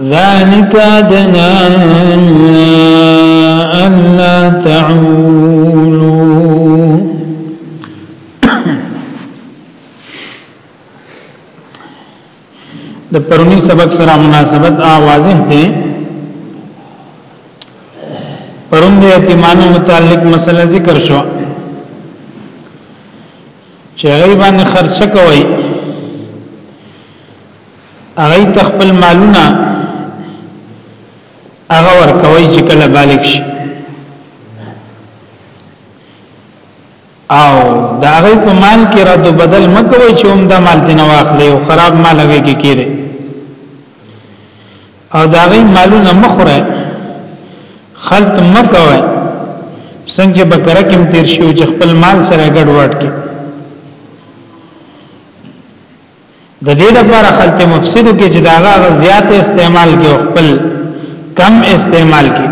ذلك ادنى الا تعولوا د پرونی سبق سره مناسبت آ واضح دی پرون د یتیمانو متعلق مسله ذکر شو چې غیبان خرچه کوي هغه ته خپل مالونه هغه ورکوي چې کله بالغ شي او دا هغه په مال کې را دو بدل مکوي چې هم دا مال دې نه واخلي او خراب مال هغه کې کېږي او دا هغه مالونه مخره خلط مکوي څنګه بکره کې تیر شي چې خپل مال سره ګډوډ کې د دې لپاره خلط مفسد کې چې داغه زیات استعمال کې خپل کم استعمال کې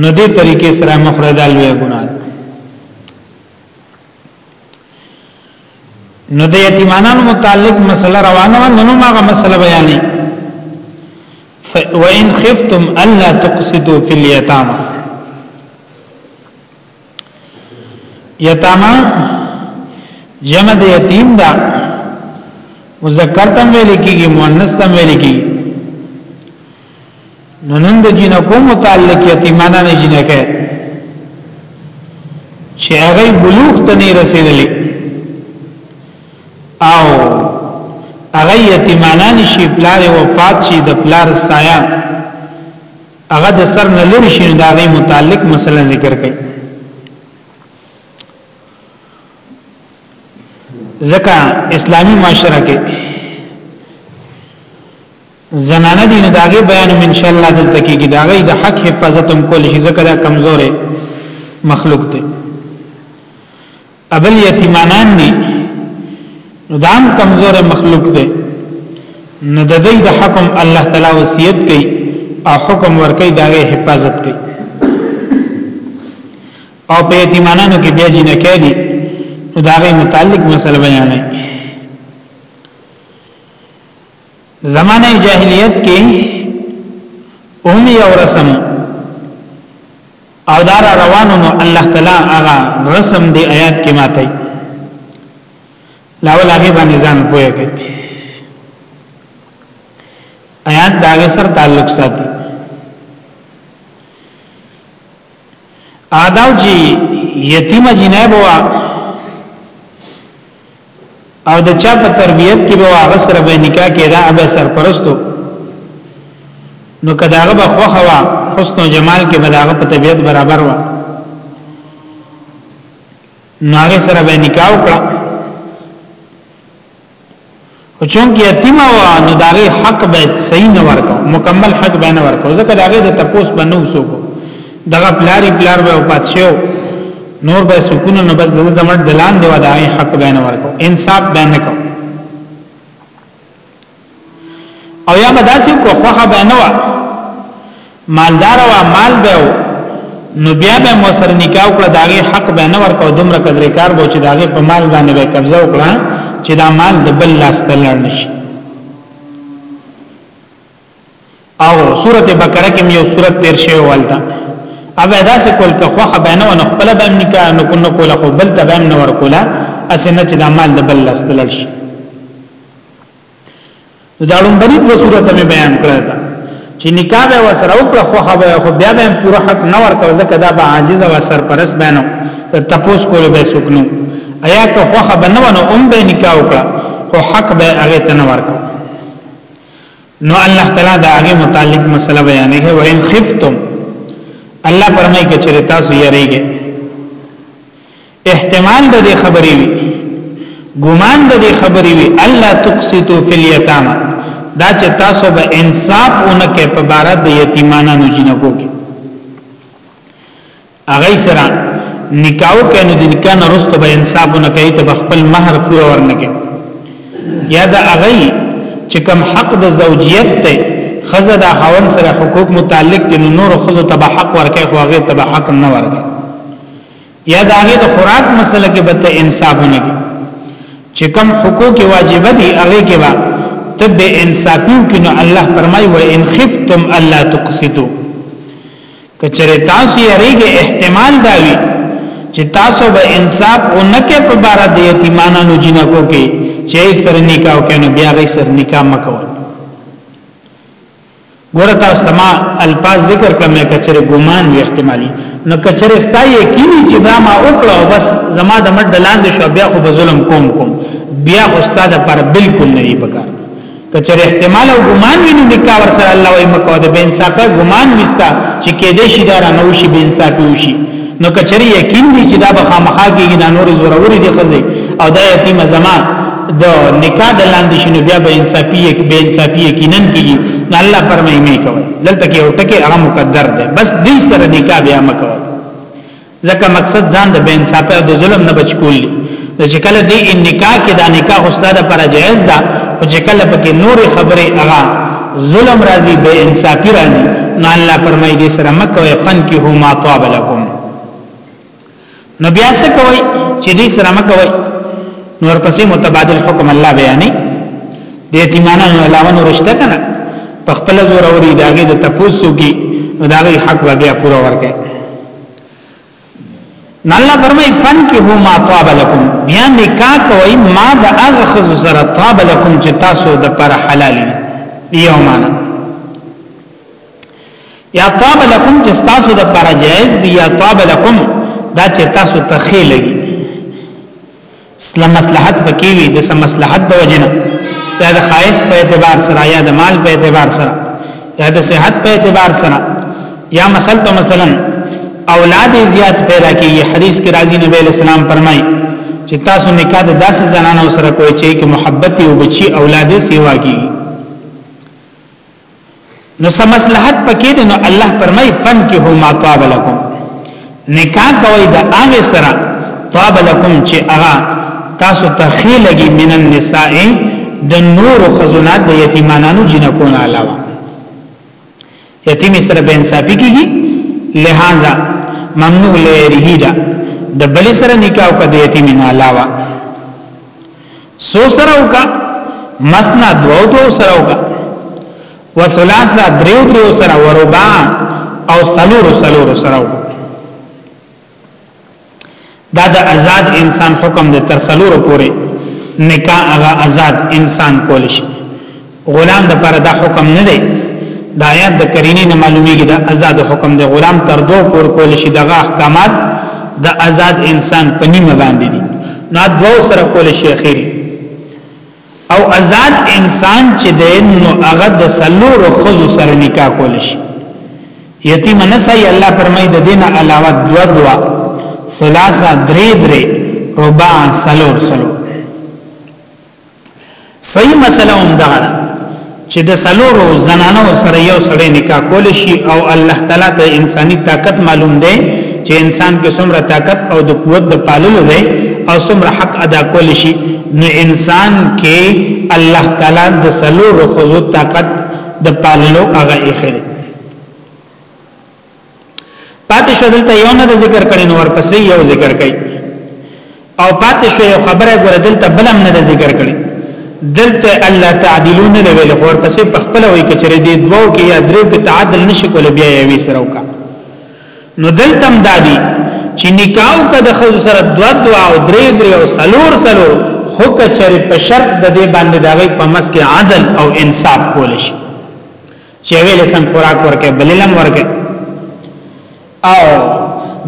نو دې طریقې سره مفرد الوی ګناه نو د یتیمانو متعلق مسله روانه و نو ماغه مسله بیانې وان خفتم الا تقسطوا في اليتامى یتاما جمع د یتیم دا مذکر تم ویل کیږي مؤنث تم ویل کیږي نو نن د جنکو متعلق یتیمانه نه جنکه چې هغه بلوغ ته نه رسیدلی او هغه یتیمانان شي پلار وفات شي د پلار سایه هغه د سر نه لری شي دا غي متعلق مسله ذکر کړي ځکه اسلامی معاشره کې زنانه دي نه داګه بیان ان شاء الله دلته کېږي داګه د حق حفاظت هم کول شي ځکه دا کمزورې مخلوق دی ابل یتیمانان دي نو دام کمزور مخلوق دی نو د دې د حکم الله تعالی وصیت کوي او حکم ورکي داغه حفاظت کوي او په یتیمانانو کې بیا جنہ کې دي نو داغه متعلق مسله بیانوي زمانه جاهلیت کې هم یو رسم او دار روانو نو الله تعالی هغه رسم دی آیات کې ماته لاول هغه باندې ځان پوهه کوي آیات دا هغه سره تعلق ساتي آداو جی یتیم جناب وا او د چا په تربيت کې به هغه سره به نکاح کېدا هغه سرپرستو نو کداغه به خوخه وا حسن او جمال کې بداغه په طبيعت برابر وا نو هغه سره به نکاح وکړه خو چونکی یتیم و نو داغه حق به صحیح نه ورکو مکمل حق به نه ورکو ځکه داغه د تپوس بنو سوکو دغه پلاری پلار به وفات شو نور به سکون نه بس د دمر دلان دی و داغه حق به نه ورکو انصاف به نه کو او یا به داسې کو خوخه به نه و مالدار وا مال به نو بیا به مو سره نکاح وکړه داغه حق به نه ورکاو دومره قدر کار بو چې داغه په مال باندې به قبضه وکړه چې دا مال د بل لاس ته لړ نشي او سورته بقره کې یو سورته تیر شوی ولدا اب ادا سے کول که خو خبانه ونه خپل به نکاح نو کو نو کوله خو بل ته به نور کوله اسنه چې د مال د بل لاس ته لړ شي نو دا لومبني په صورت مې بیان کړی دا چې نکاح به وسره وکړه خو هغه خو بیا به پوره حق نه ورکړ ځکه دا به عاجز او سرپرست بینو تر تپوس کول به سکنو ایا که خو هغه نه ونه اوم به نکاح وکړه خو حق به هغه ته نه ورکړ نو الله تعالی دا هغه متعلق مسله بیانې کوي وان خفتم الله فرمایي چې تاسو یې ریګه احتمال د دې خبرې وي ګمان د دې خبرې وي الله تقسطو فی الیتام دا چې تاسو به انصاف اونکه په بار د یتیمانو جنکو کې اغه سره نکاو کینو د نکاح نه رسته به انصاف اونکه ته خپل مہر پورا ورنکه یا دا اغه چې کم حق د زوجیت ته خزه د حوان سره حقوق متعلق دي نور خزه تبع حق ورکه خو هغه تبع حق نه ورکه یا د هغه د خوراک مسله کې به ته انصاف نه کوي چې کوم حقوق واجب دي هغه کې به ته به انصافیو کې نو الله فرمایي و ان خفتم الله تقسطو کچره تاسو یې ریګه احتمال داوي چې تاسو به انصاف او نکه په بار د یتیمانو جنکو کې چې سر نکاح کینو بیا غي سر نکاح مکو ګوره تاسو ته ما الفاظ ذکر کړم نه کچره ګمان وی احتمالي نو کچره ستا یقیني چې دا ما وکړه او بس زما د مټ دلاندې شو بیا خو ظلم کوم کوم بیا استاد پر بالکل نه دی پکار کچره احتمال او ګمان وی نو نکاح ور سره الله وای مکو د بنصافه ګمان وستا چې کې دې شي دا نه وشي بنصافه وشي نو کچری یقین دی چې دا به خامخا کېږي دا نور زوروري دي خزه او دا یتیم زما د نکاح د لاندې شنو بیا به انصافي یک به انصافي یقینن کېږي نو الله فرمایي مې کوي دلته کې او ټکي هغه مقدر ده بس دې سره نکاح بیا مکو ځکه مقصد ځان د بے انصافه او د ظلم نه بچ کول نو چې کله دې نکاح کې دا نکاح استاد پر جائز ده او چې کله پکې نور خبره هغه ظلم راځي بے انصافي راځي نو الله فرمایي دې سره مکه وي فن کې هو ما طاب لكم نو بیا څه کوي چې دې سره مکه وي نور پسې متبادل حکم الله بیانې د یتیمانو علاوه نور شته کنه په خپل زور اوري داګه د تپوسو کې داغه حق بیا پورا ورکړي نو الله فرمای فن کی هو ما طاب لكم بیا نکاح کوي ما د هغه خذ سره طاب لكم چې تاسو د پر حلال یو معنا یا طاب لكم چې تاسو د پر جائز دی یا طاب لكم دا چې تاسو ته خېلګي سلا مصلحت پکې وي د سم مصلحت د وجنه یا د خایس په اعتبار سره یا د مال په اعتبار سره یا د صحت په اعتبار سره یا مثلا تو مثلا اولاد زیات پیدا کیږي حدیث کې راځي نبی اسلام فرمایي چې تاسو نکاح د داسې زنانو سره کوی چې کې محبت او بچي اولاد سیوا کیږي نو سمصلحت پکې ده نو الله فرمای فن کې هو ما طاب لكم نکاح کوي د هغه سره طاب لكم چې هغه تاسو ته خېلګي من النساء د نور خزونه د یتیمانو جنکو نه علاوه یتیم سره به انصافي کیږي لہذا ممنوع لري دا د بل سره نکاح کوي یتیم نه علاوه سو سره وکا مثنا دو دو سره وکا وثلاثه دریو دریو سره وربا او سلور سلور سره وکا دا د آزاد انسان حکم د تر سلور پورې نکاح هغه آزاد انسان کول شي غلام د پر دا حکم نه دی د آیات د کرینې نه معلومیږي د آزاد حکم د غلام تر دوه پور کول شي دغه احکامات د آزاد انسان په نیمه باندې دي نو دوه سره کول شي اخیری او آزاد انسان چې د نو هغه د سلور خزو سره نکاح کول شي یتیم نه سي الله فرمای د دینه علاوه دوا دوا ثلاثه درې درې ربع سلور سلور صحیح مسله هم دا ده چې د سلورو زنانو سره یو سړی نکاح کول شي او الله تعالی ته انساني طاقت معلوم دی چې انسان کې څومره طاقت او د قوت د پاللو دی او څومره حق ادا کول شي نو انسان کې الله تعالی د سلورو خزو طاقت د پاللو هغه اخره پاتې شو دلته یو نه ذکر کړي نو ورپسې یو ذکر کړي او پاتې شو یو خبره ګور دلته بلم نه ذکر کړي دلته الله تعدلون نه ویل ورپسې په خپل وای کچره دي دوو کې یا درو کې تعادل نشي کول بیا یې وی سره وکا نو دلته دادی چې نکاو کده خو سره دوا دوا او درې درې او سلور سلور هو کچره په شرط د دې باندې داوی په مس کې عادل او انصاف کول شي چې ویل سم خوراک ورکه بللم ورکه او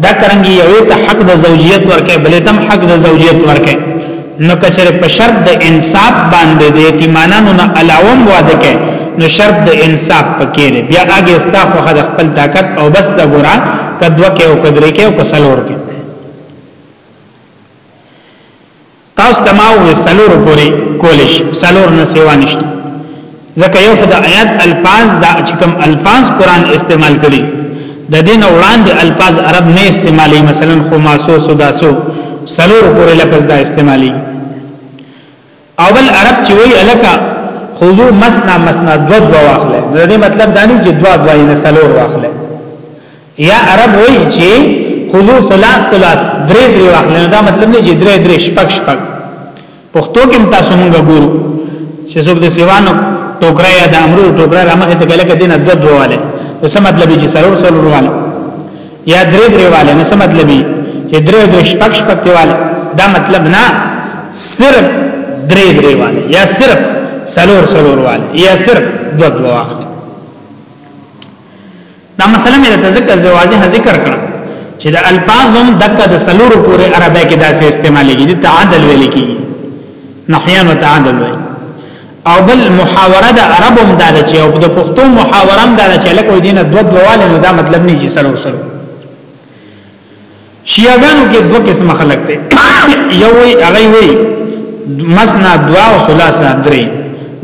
دا کرنګي یوې ته حق د زوجیت ورکه بلې تم حق د زوجیت ورکه نو کچره په شرط د انصاف باندې د یتیمانو نه علاوه واده کې نو شرط د انصاف پکې دی بیا هغه استا خو د خپل طاقت او بس د ګورا کدو کې او کدرې کې او کسلور کې تاسو ته ما وې سلور پوری کولیش سلور نه سیوا نشته ځکه یو خدای آیات الفاظ دا چې کوم الفاظ قران استعمال کړي د دین وړاندې الفاظ عرب نه استعمالي مثلا خماسو سداسو سلور پوری لفظ دا استعمالي اول عرب چې وی الکا خذو مسنا مسنا دو دو واخله د دې مطلب دا نه چې دو دو نه سلور واخله یا عرب وای چې خذو ثلاث ثلاث درې درې واخلنه دا مطلب نه چې درې درې شپږ شپږ پښتو کې تاسو مونږ ګورو چې څوک د سیوانو ټوکرا یا د امرو ټوکرا رامخه ته کله کدي نه دو دواله نو څه مطلب چې سرور سرور واله یا درې درې واله نو څه مطلب چې درې درې شپږ شپږ دیواله دا مطلب نه صرف درې درې واله یا صرف سلور سلور واله یا صرف دو دواله دا مسله مې د ذکر زواجه ذکر کړه چې د الفاظم دغه د سلورو پورې عربی کې داسې استعمالېږي د تعادل ویل کېږي نحیان تعادل ویل او بل محاوره د عربم دا چې او د پښتو محاورم دا چې لکه دینه دوه دواله نو دا مطلب نه چې سلور سلور شیعاګانو کې دوه قسم خلک دي یو وی هغه وی مسنا دوا او ثلاثه درې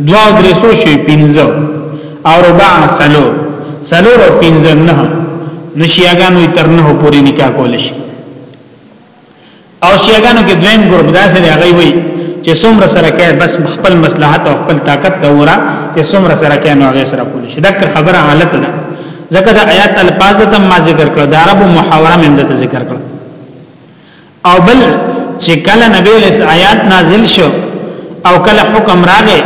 دوا او درې سو شي پنځه او ربع سلو سلو او پنځه نه نو شیعاګانو تر نه پورې نکاح کول شي او شیعاګانو کې دویم ګروپ داسې دی هغه وی چې څومره سره کې بس خپل مصلحت او خپل طاقت ته ورا چې څومره سره کې نو هغه سره کولی شي دا خبره حالت ده ځکه د آیات الفاظ ته ما ذکر کړو د عربو محاوره مند ته ذکر کړو او بل چې کله نبی له آیات نازل شو او کله حکم راغی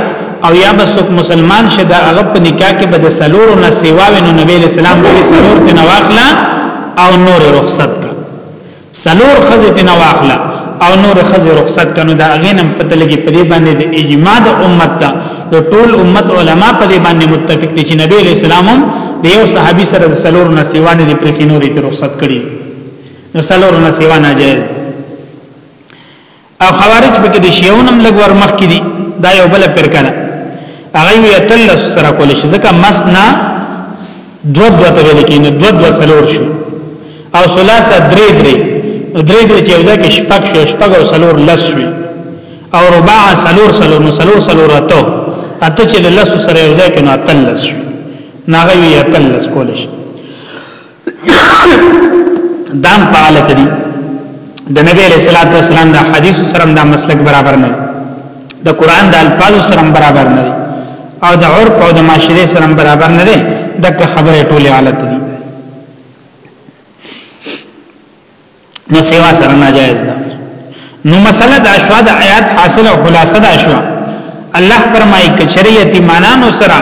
او یا بس مسلمان شه دا هغه په نکاح کې به د سلور نه سیوا ونه نبی له سلام علیه سلور ته نواخلا او نور رخصت سلور خزه تنه واخلا او نور خزه رخصت کنو دا غینم پته لګي په دې باندې د اجماع د امت ته د ټول امت علما په دې باندې متفق دي چې نبی علیہ السلام د یو صحابي سره د سلور نه سیوا نه دی پرې نورې ته رخصت کړي نو سلور نه سیوا ناجایز او خوارج پکې د شیعون هم لګ ور مخ کې دي دا یو بل فرقه ده هغه یو تل سره کول شي ځکه مسنا دو دو ته ویل کېږي دو دو سلور شو او ثلاثه درې درې درې درې چې ځکه شپږ شو شپږ او سلور لس شو او رباع سلور سلور نو سلور سلور اته اته چې لس سره یو ځای کې نو تل لس شو ناغوی تل لس کول شي دام په حالت دي د نبی علیہ الصلوۃ والسلام د حدیث سره دا مسلک برابر نه د قران د الفاظ سره برابر نه او د عرف او د معاشره سره برابر نه دي دغه خبره ټوله حالت دي نو سیوا سره ناجایز ده نو مسله د اشوا د آیات حاصله او خلاصه ده اشوا الله فرمایي کچری یتیمانانو سره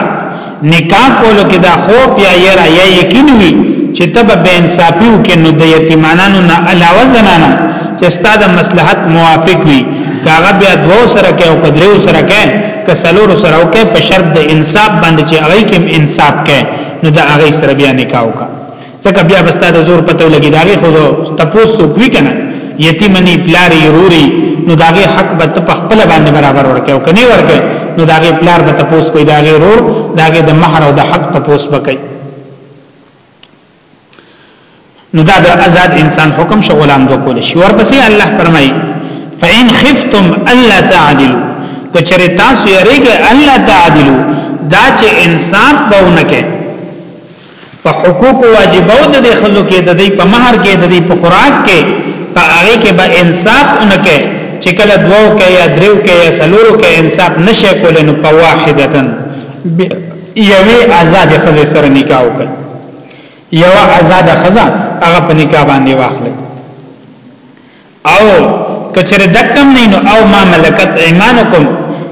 نکاح کولو کې دا خوف یا یرا یا یقین وي چې تب به انصافي وکړي نو د یتیمانانو نه علاوه زنانه چې ستاسو مصلحت موافق وي کاغه بیا دوه سره کې او کدرو سره کې کسلور سره او کې په شرط د انصاف باندې چې هغه کې انصاف کې نو دا هغه سره بیا نکاح وکړي ځکه بیا بستا د زور پته لګی داغه خو تپوس کوي کنه یتیمنی پلاری روري نو داغه حق به ته خپل باندې برابر ورکې او کني ورکې نو داغه پلار به تپوس کوي داغه رور داغه د مہر او د حق تپوس وکړي نو دا د آزاد انسان حکم شو غلام دو کول شي ورپسې الله فرمایي فإن خفتم ألا تعدلوا کچره تاسو یریږئ الله تعدلوا دا چې انصاف بونه کې په حقوق واجبو د دې خزو کې د دې په مہر کې د دې په خوراک کې په هغه کې به انصاف اونکه چې کله دوو کې یا دریو کې یا سلورو کې انصاف نشه کول نو په واحدتن یوې آزاد خزه سره نکاح وکړي یو آزاد خزه هغه په نکاح باندې واخلي او کچره دکم نه نو او ما ملکت ایمانکم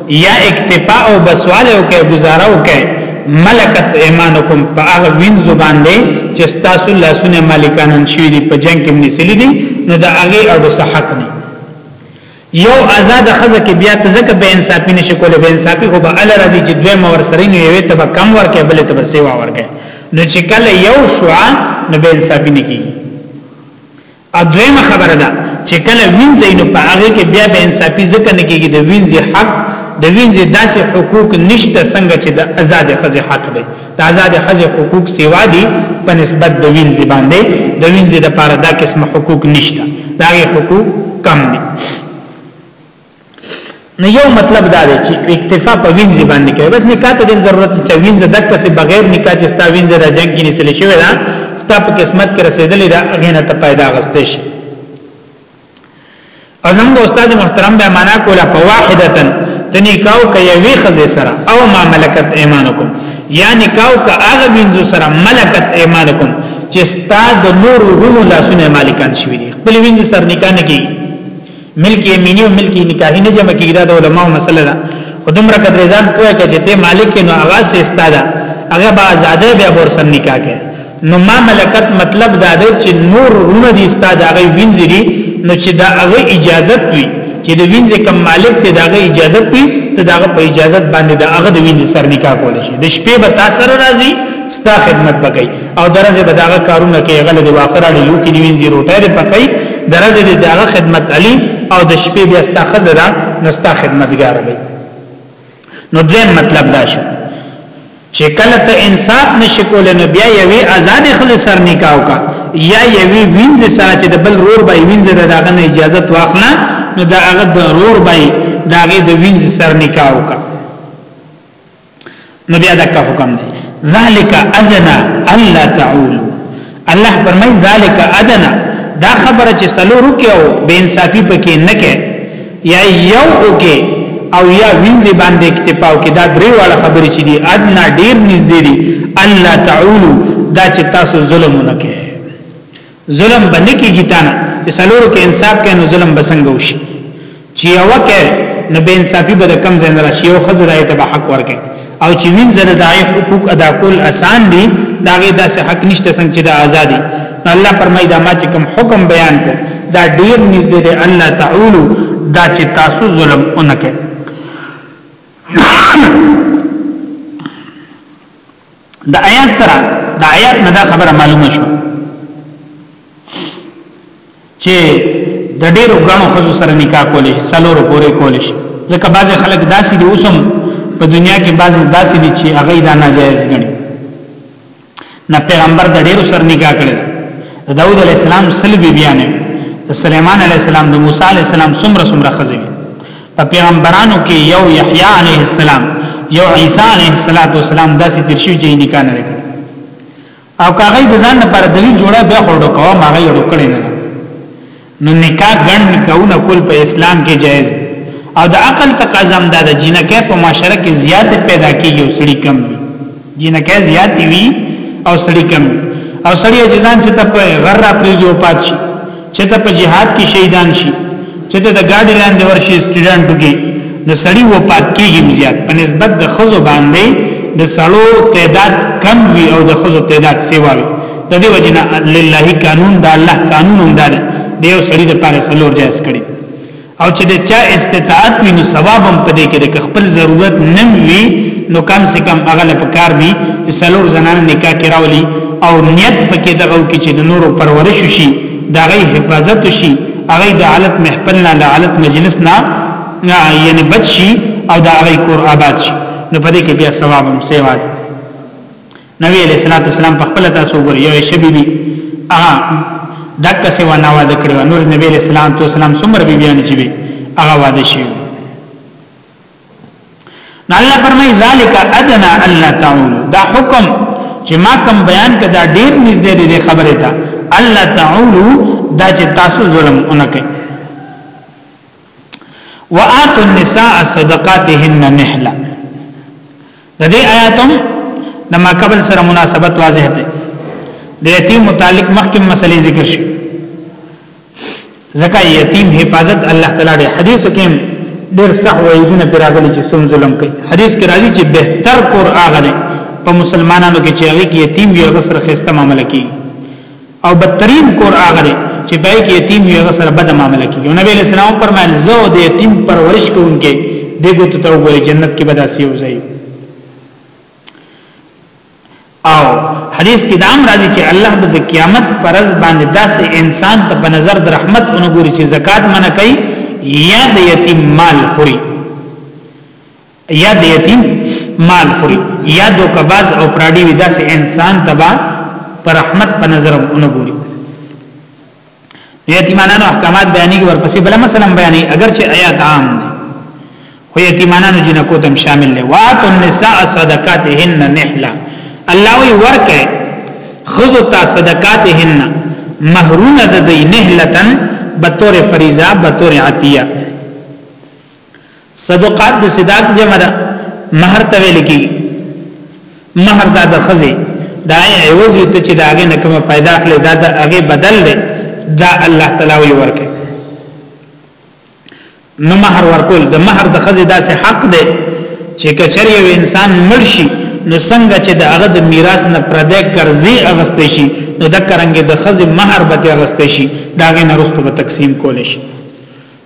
یا اکتفاء او بسواله او کې گزاره او کې ملکت ایمانکم په هغه وین زبان دی چې تاسو لاسونه مالکانن شوی دی په جنگ کې منسلی دی نو دا هغه اړو صحت نه یو آزاد خزه کې بیا ته زکه به انصافی نشي کوله به انصافی خو به ال راضی چې دوی مور سره نه یوې ته کم ورکه بل ته سیوا ورکه نو چې کله یو شوا نو به انصافی نه کیږي او دویمه خبره ده چې کله وینځي نو په هغه کې بیا به انصافي ځکه نه کېږي د وینځي حق د وینځي داسې حقوق نشته څنګه چې د آزاد خزې حق دی د آزاد خزې حقوق سیوا دي په نسبت د وینځي باندې د وینځي د پاره دا قسم حقوق نشته دا حقوق کم دي نو یو مطلب دا دی چې اکتفا په وینځ باندې کوي بس نکاح ته د ضرورت چې وینځ د کسې بغیر نکاح چې ستا وینځ را جنگ کې نسل شوی دا ستا په قسمت کې رسیدلې دا غینه ته پیدا غستې شي ازم د استاد محترم به معنا کوله فواحدتن د نکاح کوي وی خزه سره او ما ملکت ایمانکم یا نکاح کا هغه وینځ سره ملکت ایمانکم چې ستا د نور روحو لاسونه مالکان شوی دي خپل وینځ سره نکاح نه کوي ملک یمینی او ملک نکاحی نه جمع کیږي دا علماء مسله ده خودم را کدر ځان کوی چې ته مالک نو هغه سه استاده هغه به آزاده به ور سره نکاح کوي نو ما ملکت مطلب دا ده چې نور رونه دي استاد هغه وینځي دي نو چې دا هغه اجازه وي چې د وینځي کم مالک ته دا هغه اجازه وي ته دا هغه په اجازه باندې دا هغه د وینځي سر نکاح کول شي د شپې به تاسو راځي ستا خدمت وکړي او درځه به داغه کارونه کې غل دی واخر اړي یو کې نیوینځي روټه دی پکای درځه دی داغه خدمت علي او د شپې بیا ستا خزره نو ستا خدمتګار دی نو دې مطلب دا شو چې کله ته انصاف نشکول نو بیا یوې آزاد خزه سر نکاو کا یا یوې وینځ سره چې د بل رور بای وینځ دغه نه اجازه واخلا نو دا هغه د رور بای داغه د وینځ سر نکاو کا نو بیا دا کا حکم دی ذالک ادنا الا تعول الله فرمای ذالک ادنا دا خبره چې سلو رکه او بے انصافی پکې نه کې یا یو اوکه او یا وینځي باندې اکتفا کې دا درې واړه خبرې چې دي ادنا ډیر نږدې دي الله تعول دا چې تاسو ظلم نه کې ظلم به نه کیږي تانه چې سلورو کې انصاف کوي نو ظلم به څنګه وشي چې یو کې نو به انصافي به کم ځای نه راشي یو خزر آیت به حق ورکړي او چې وین زره د حقوق ادا کول آسان دي دا غي داسې حق نشته څنګه چې د ازادي الله فرمایي دا ما چې کوم حکم بیان کړ دا ډیر نږدې دی الله تعالی دا چې تاسو ظلم اونکه د آیات سره د آیات نه دا خبره معلومه شو چې د ډېرو غنو خزو سره نکاح کولې شي سلورو پورې کولې شي ځکه بعض خلک داسې دي اوسم په دنیا کې بعض داسې دي چې هغه دا ناجایز ګڼي نه پیغمبر د ډېرو سره نکاح کړل د داوود علی السلام سل بی بیانې د سليمان علی السلام د موسی علی السلام څومره څومره خزې په پیغمبرانو کې یو یحیی علیه السلام یو عیسی علیه السلام داسې تیر شوی چې نکاح نه لري او کاغی د ځان لپاره دلیل جوړه بیا خورډو کوه ماغه یو کړی نه نو نکاح ګڼ نکاحونه کول په اسلام کې جایز دی او د عقل تقاضا هم ده د جنکه په معاشره کې زیات پیدا کیږي او سړي کم وي دینه کې زیات وی او سړی کم او سړی چې ځان چې ته په غر را پریږي او پات شي چې ته په جهاد کې شهیدان شي چې ته د ګاډي لاندې ورشي سټډنټو کې نو سړی و پات کېږي زیات په نسبت د خزو باندې د سړو تعداد کم وی او د خزو تعداد سیوا وی د دې وجنه لله قانون د الله قانون هم دی یو سړی د پاره سلور جائز کړي او چې د چا استطاعت وي نو ثواب هم پدې کې د خپل ضرورت نه وي نو کم سه کم هغه له پکار دي چې څلور زنان نکاح کراولي او نیت پکې دغه کې چې د نورو پرورش شي دا غي حفاظت شي هغه د عالت محفل نه د عالت مجلس نه یعنی بچ شي او دا غي کور آباد شي نو پدې کې بیا ثواب هم سیواد نبی علیہ الصلوۃ والسلام په خپل تاسو ګور یو شبی بی هغه دک څه و نه واده کړو نور نبی علیہ الصلوۃ والسلام څومره بی بیان چی بی هغه واده شي نو الله فرمای ذالک ادنا الله تعالی دا حکم چې ما کوم بیان کدا ډیر نږدې دې خبره ته الله تعالی دا چې تاسو ظلم اونکه وآتوا النساء صدقاتهن نحلا د دې آیاتم د ما قبل سره مناسبت واضح ده د یتیم متعلق مخکې مسلې ذکر شي زکه یتیم حفاظت الله تعالی د حدیث کې ډېر صح وایونه پراغلي چې سم ظلم کوي حدیث کې راځي چې بهتر کور اغله په مسلمانانو کې چې هغه یتیم یو غسر خسته معاملې کوي او بدترین کور هغه دی چې پای کې یتیم وي هغه سره بد معاملې کوي نبی له سلام فرمایل زه د یتیم پرورش کوونکې دغه ته وګوري جنت کې به داسې وځي او حدیث کې دام راځي چې الله د قیامت پرز باندې داسې انسان ته په نظر د رحمت اونګوري چې زکات منه کوي یا د یتیم مال خوري یا د یتیم مال خوري یا دوکباز او پراډي وي داسې انسان تبا پر رحمت په نظر ونه ګوري یتیمانانو احکامات بیانې ورپسې بل مثلا بیانې اگر چې آیات عام دي خو یتیمانانو جنکو تم شامل دي وات النساء صدقاتهن نحلا الله وی ورکه خذو تا صدقاتهن مہرونه د دې نهلتن بطور فریضه بطور عطیه صدقات د صداق جمع ده مہر ته ویل کی مہر دا د خزه دا عوض وي ته چې داګه نه کومه پیدا اخلي دا د هغه بدل دی دا الله تعالی وی ورکه نو مہر ورکول د مہر د خزه داسې حق دی چې کچر یو انسان مرشي نو څنګه چې د هغه د میراث نه پردې قرضې اغستې شي نو د کرنګ د خزه مہر به اغستې شي داګه نه رسته به تقسیم کول شي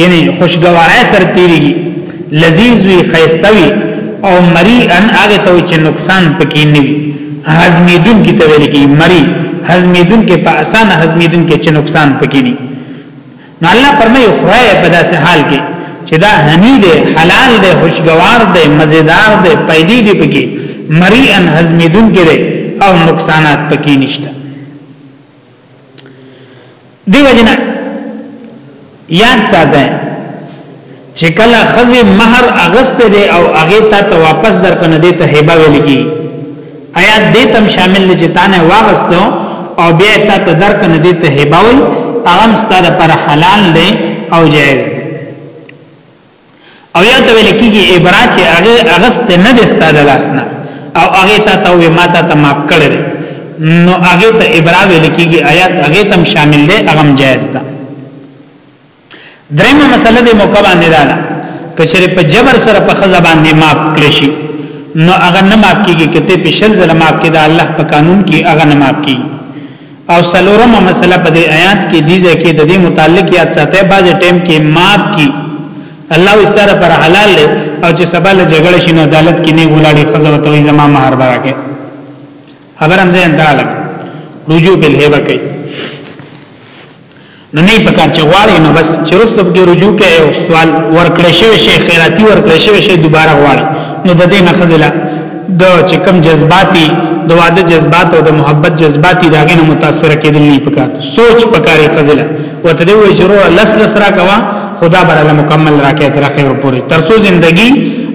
یعنی خوشګوارای سر تیریږي لذیذ وی خیستوي او مری ان هغه ته چې نقصان پکې نه وي هضمیدون کی ته ویل کی مری هضمیدون کې په اسان هضمیدون کې چې نقصان پکې نه نو الله پرمه خدای په داسې حال کې چې دا هنی دی حلال دی خوشګوار دی مزیدار دی پیدې دی پکې مری ان هضمیدون کې او نقصانات پکې نشته دیو جنا یاد ساته چې کله خزي مہر اغست دی او هغه ته ته واپس درکنه دی ته هبه ویل کی آیات دې تم شامل لږه تانه واغستو او بیا ته ته درکنه دی ته هبه وی هغه ستاره پر حلال دی او جائز دی او یا ته ویل کیږي ابرا چې هغه اغست نه د استاد لاس نه او هغه ته ته وې ماته ته ماپ کړل نو هغه ته ابرا ویل کیږي آیات هغه تم شامل دی هغه جائز ده درېمه مسله د موقع باندې ده کچره په جبر سره په خزه باندې ماپ کړی شي نو هغه نه ماپ کیږي کته په شل زله ماپ کړي دا الله په قانون کې هغه نه ماپ کیږي او سلورمه مسله په دې آیات کې دي ځکه د دې متعلق یاد ساته بعض ټیم کې مات کی الله استاره پر حلال له او چې سبا له جګړه شینو عدالت کې نه ولاړې خزه او توي زما مہر برکه خبر هم ځین دالک رجوع په هیبه کوي نو نه پکار چې غواړي نو بس چې رسته به رجوع کوي او سوال ورکړې شوی شي خیراتی ورکړې شوی شي دوباره غواړي نو د دې نه خزله د چې کم جذباتي د واده جذبات او د محبت جذباتي داګه نه متاثر کېدل نه پکار سوچ پکاري خزله وته دی وی جرو لس لس را کوا خدا براله مکمل راکې تر اخر پورې ترسو ژوندۍ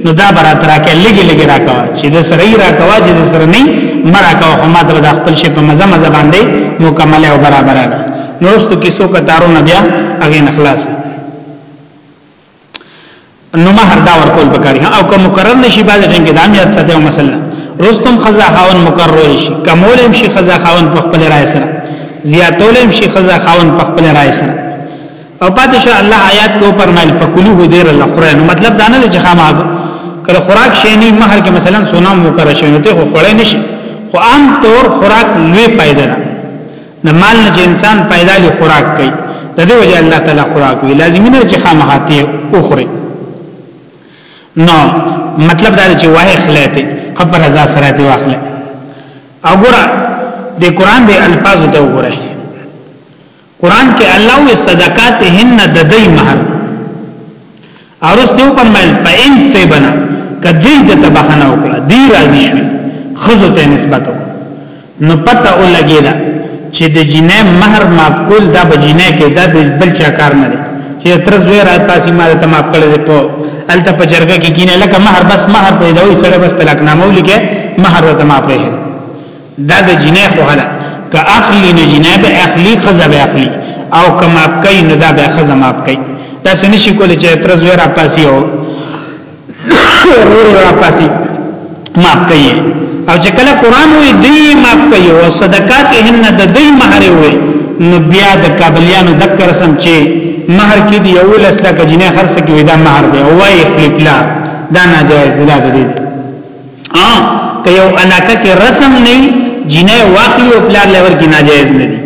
نو دا برا تر اخر لګي لګي را کوا چې د سره یې را کوا چې د سره نه مرا کوا هم تر د خپل شي په مزه مزه باندې مکمل او برابر ده نورستو کې څو کتارونه بیا هغه نه خلاص نو مہر دا ورکول پکاري او که مقرر نشي باز ټینګ د امیت ساته مسله رستم خزا خاون مقرر شي کمولم شي خزا خاون په خپل رائے سره زیاتولم شي خزا خاون په خپل رائے سره او پاتې شو الله آیات کو پرمایل فکلوه دیر الله قران مطلب دا نه چې خامہ کله خوراک شي نه مہر کې مثلا سونا مقرر شي نو ته خو خړې نشي خو عام طور خوراک لوی پیدا ده د مال نه چې انسان پیدا لري خوراک کوي د دې وجه الله تعالی خوراک وی لازمي نه چې خامخا ته اوخره نو مطلب دا چې وای خلته خبر ازا سره دی واخله او ګره د قران د الفاظ ته وګوره قران کې الله وی صدقاتهن د دې مہر عروس دیو فرمایل فإن طيبنا کدی د تبخنه وکړه دی راضی شوی خزو ته نسبت وکړه نو پته ولګی دا چې د جنې مہر معاف کول دا به جنې کې دا بل چا کار نه دی چې تر زوی را تاسو ما ته معاف کړل په الته په جرګه کې کینه لکه مہر بس مہر پیدا وي سره بس طلاق نامو لیکه مہر ته معاف وي دا د جنې خو هله که اخلی نه جنې به اخلی خزه به اخلی او کما کوي نه دا به خزه ما کوي دا سني شي کول چې تر زوی را پاسي او ورور را پاسي ما کوي او چې کله قران وي دی ما کوي او صدقات هن د دې مہر وي نو بیا د کابلیانو دکر سم چې مہر کې دی اول اسلا کجنه خرڅ کې ودا مہر دی او وايي خپل دا ناجایز دی دا دی ها که یو علاقه کې رسم نه جنې واخلي او پلار لور کې ناجایز نه دي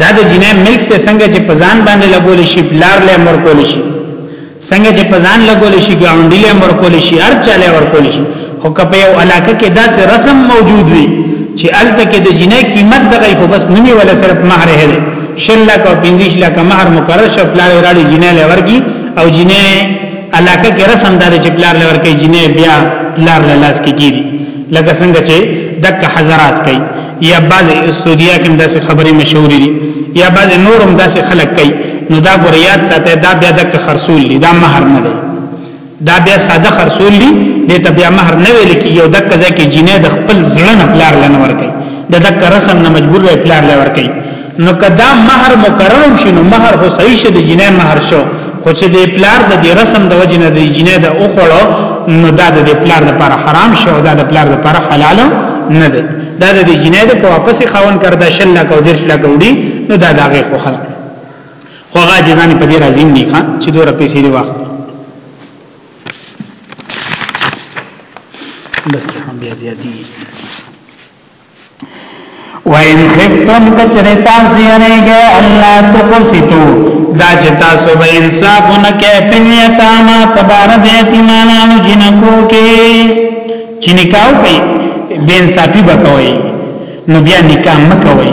دا د جنې ملک ته څنګه چې پزان باندې لګول شي پلار له امر کول شي څنګه چې پزان لګول شي ګاونډي له امر کول شي هر چا له امر کول شي خو که په یو علاقه کې داسې رسم موجود وي چې الته کې د جنې قیمت دغه خو بس نومي ولا صرف مہر هره شل لک او 15 لک مہر مقرر شو پلار راړي جنې لور کې او جنې علاقه کې رسم دار چې پلار لور کوي جنې بیا پلار له لاس کې کیږي لکه څنګه چې دک حضرات کوي یا بعض استودیا کې داسې خبرې مشهورې دي یا بعض نورم داسې خلک کوي نو دا ګوریات ساته دا بیا دک خرصول دي دا مہر نه دی دا بیا ساده خرصول دي د ته بیا مہر نه ویل کی یو دک ځکه جنې د خپل ځړن پلار لنور کوي د دک رسم نه مجبور وي پلار لور کوي نو کدا مہر مقررم شنو مہر هو صحیح شه د جنې مہر شو خو چې د پلار د دې رسم د وجې نه د جنې د او خړو نو دا د پلار د پر حرام شو دا د پلار د پر حلال نه ده دا د جنې د په واپس خاون کردا شل لا کو درش لا کوډي نو دا دغه خو خل خو هغه جزانه په دې راځي نه ښه چې دوه پیسې دی واخ بس ته هم بیا زیاتی وَإِنْ خِفْتُمْ کچری تاسو یریږئ الله تقسطو دا چې تاسو به انصاف نه کوي په یتاما په بار د یتیمانو جنکو کې چې نکاح کوي بے انصافي وکوي نو بیا نکاح مکوي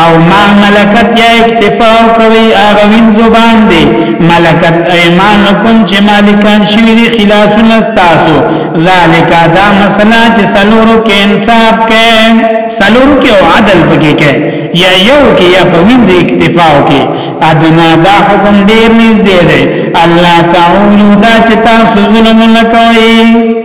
او ما ملکت یا اکتفا کوي هغه وینځو باندې ملکت ایمانکم چې مالکان شوی دي خلاف نستاسو ذالک دا مسله چې سلورو کې انصاف کې سلورو کې او عدل پکې کې یا یو کې یا په وینځ اکتفا کې ادنا دا حکم ډیر نږدې دی الله تعالی دا چې تاسو ظلم نه کوئ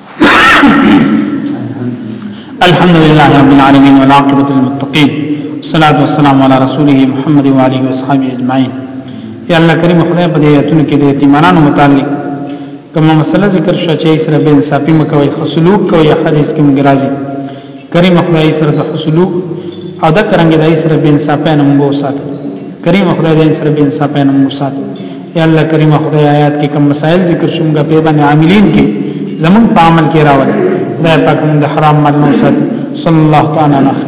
الحمد لله رب العالمين والعاقبة للمتقين والصلاة والسلام على رسوله محمد وعلى اله وصحبه اجمعين یا الله کریم خدای په دې ایتونو کې د یتیمانو متعلق کومه مسله ذکر شوه چې سره به انصافي مکوي خصلوک کوي حدیث کې مګرازي کریم خدای سره د حصولو او د کرنګ دای سره بین صاحبانه مو سات کریم خدای دای سره بین صاحبانه مو سات یا الله کریم خدای آیات کې کوم مسائل ذکر شومګه په باندې عاملین کې زمون په عمل کې راول دا پاک موږ د حرام مال نو سات صلی الله تعالی علیه